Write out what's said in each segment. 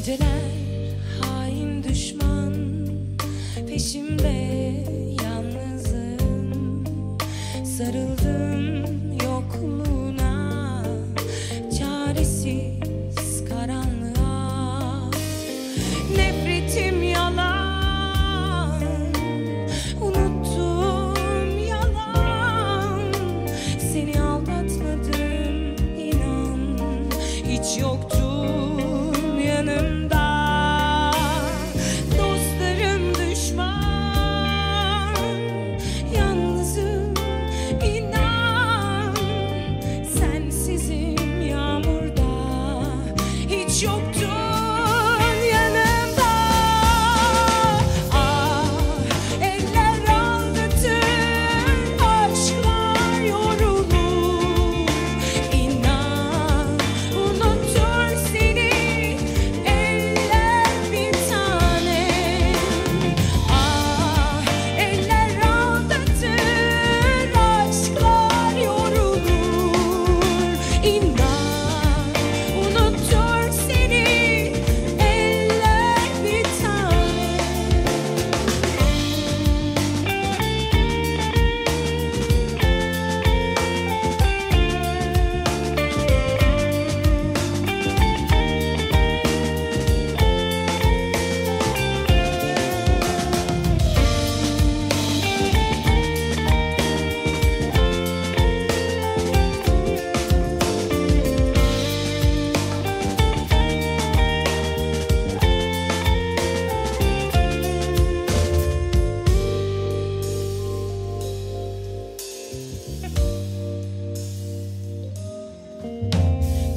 Geceler hain düşman peşimde yalnızım. Sarıldım yokluğuna çaresiz karanlığa. Nefretim yalan unuttum yalan. Seni aldatmadım inan hiç yoktu.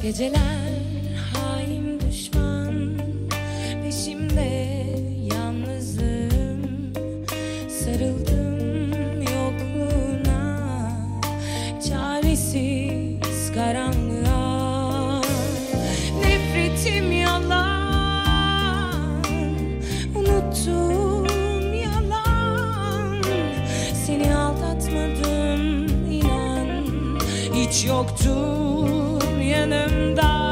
Geceler hain düşman. Peşimde yalnızım sarıldım yokluğuna. Çaresiz karanlığa. Nefretim yalan unuttum yalan. Seni aldatmadım inan. Hiç yoktun yanımda